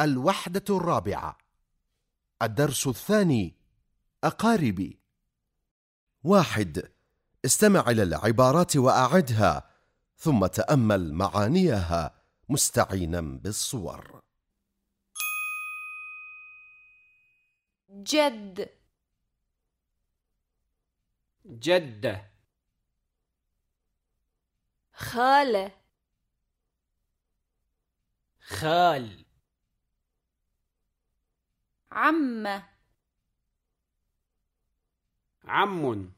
الوحدة الرابعة. الدرس الثاني أقاربي. واحد استمع إلى العبارات وأعدها ثم تأمل معانيها مستعينا بالصور. جد. جدة. خالة. خال. عمة عم.